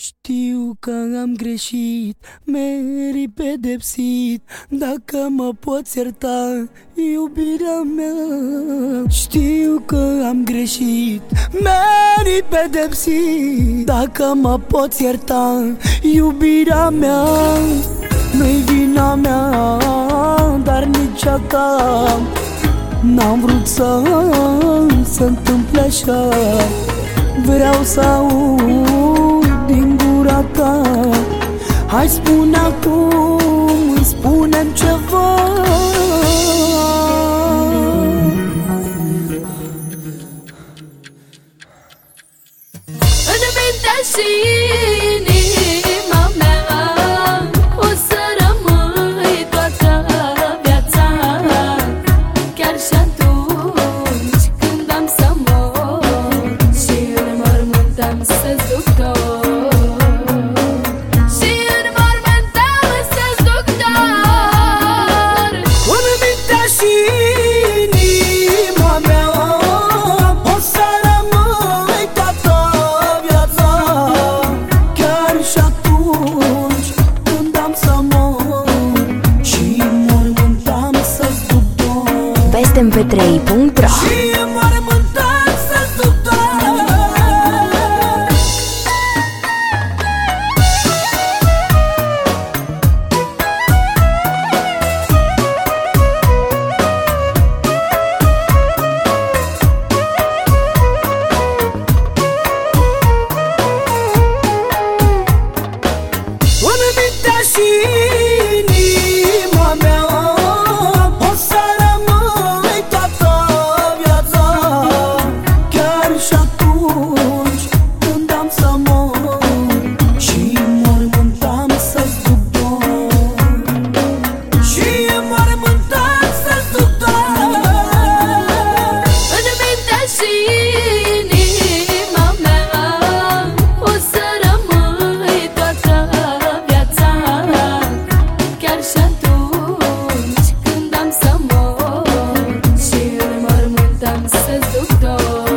Știu că am greșit, meri pedepsit. Dacă mă poți ierta, iubirea mea. Știu că am greșit, meri pedepsit. Dacă mă poți ierta, iubirea mea. Nu-i vina mea, dar nici a ta. N-am vrut să se întâmple așa. Vreau să aud Hai suntem pe 3.ro sense of door.